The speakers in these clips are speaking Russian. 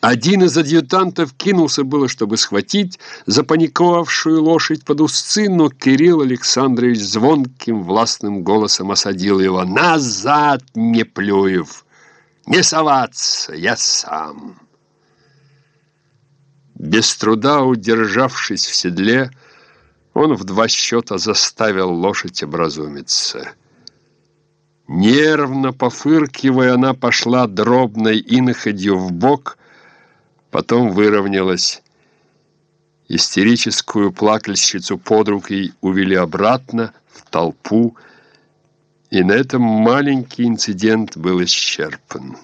Один из адъютантов кинулся было, чтобы схватить запаниковавшую лошадь под узцы, но Кирилл Александрович звонким властным голосом осадил его. «Назад, Неплюев! Не соваться, я сам!» Без труда удержавшись в седле, он в два счета заставил лошадь образумиться. Нервно пофыркивая, она пошла дробной иноходью в бок, потом выровнялась. Истерическую плакальщицу под руки увели обратно в толпу, и на этом маленький инцидент был исчерпан.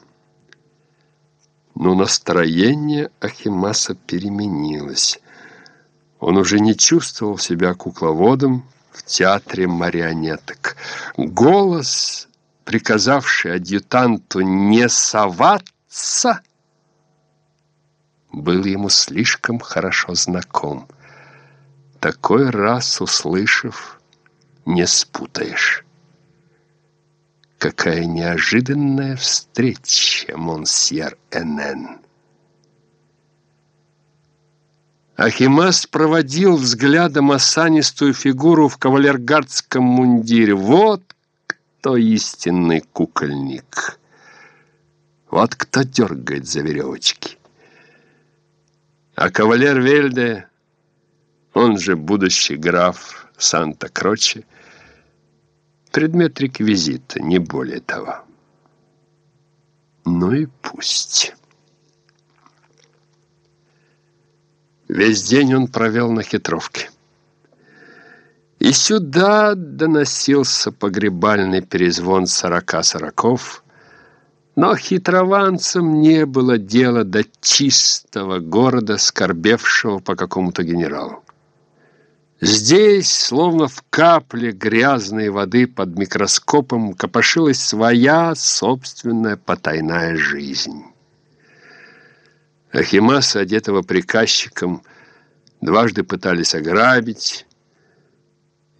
Но настроение Ахимаса переменилось. Он уже не чувствовал себя кукловодом в театре марионеток. Голос, приказавший адъютанту не соваться, был ему слишком хорошо знаком. Такой раз, услышав, не спутаешь. Какая неожиданная встреча, монсьер Энен. Ахимас проводил взглядом осанистую фигуру в кавалергардском мундире. Вот кто истинный кукольник. Вот кто дергает за веревочки. А кавалер Вельде, он же будущий граф Санта-Кроче, Предмет реквизита, не более того. Ну и пусть. Весь день он провел на хитровке. И сюда доносился погребальный перезвон сорока сороков, но хитрованцам не было дела до чистого города, скорбевшего по какому-то генералу. Здесь, словно в капле грязной воды под микроскопом, копошилась своя собственная потайная жизнь. Ахимаса, одетого приказчиком, дважды пытались ограбить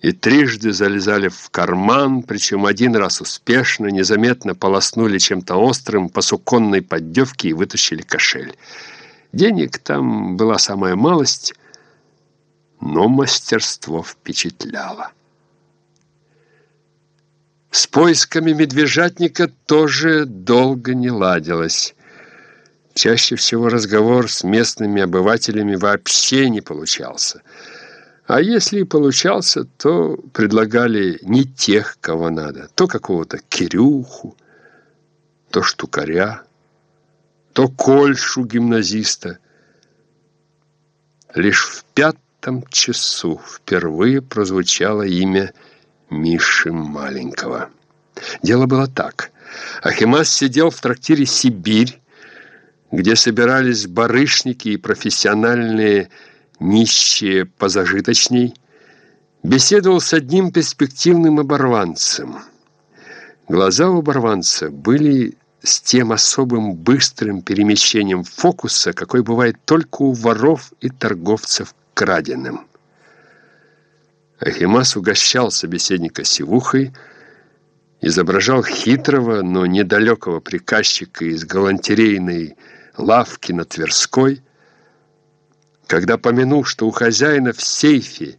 и трижды залезали в карман, причем один раз успешно, незаметно полоснули чем-то острым по суконной поддевке и вытащили кошель. Денег там была самая малость — но мастерство впечатляло. С поисками медвежатника тоже долго не ладилось. Чаще всего разговор с местными обывателями вообще не получался. А если и получался, то предлагали не тех, кого надо. То какого-то Кирюху, то штукаря, то Кольшу гимназиста. Лишь в пятом часу впервые прозвучало имя Миши Маленького. Дело было так. Ахимас сидел в трактире «Сибирь», где собирались барышники и профессиональные нищие позажиточней, беседовал с одним перспективным оборванцем. Глаза у оборванца были с тем особым быстрым перемещением фокуса, какой бывает только у воров и торговцев краденым. Ахимас угощал собеседника сивухой, изображал хитрого, но недалекого приказчика из галантерейной лавки на Тверской, когда помянул, что у хозяина в сейфе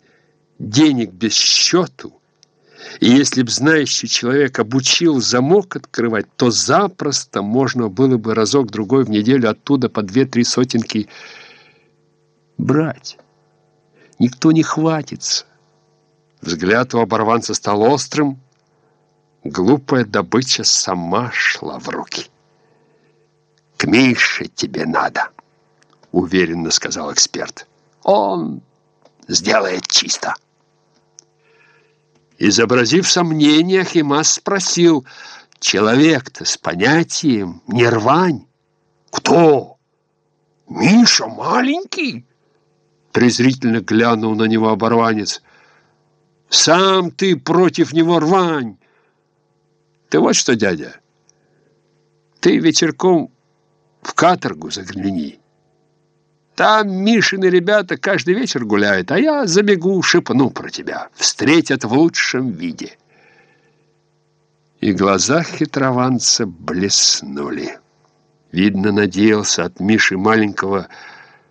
денег без счету, и если б знающий человек обучил замок открывать, то запросто можно было бы разок-другой в неделю оттуда по две-три сотенки брать никто не хватится. Взгляд у оборванца стал острым. Глупая добыча сама шла в руки. «К Мише тебе надо», — уверенно сказал эксперт. «Он сделает чисто». Изобразив сомнение, Химас спросил, «Человек-то с понятием не рвань». «Кто? Миша маленький?» презрительно глянул на него оборванец. «Сам ты против него рвань!» «Ты вот что, дядя, ты вечерком в каторгу загляни. Там Мишины ребята каждый вечер гуляют, а я забегу, шепну про тебя. Встретят в лучшем виде». И глаза хитрованца блеснули. видно, надеялся от Миши маленького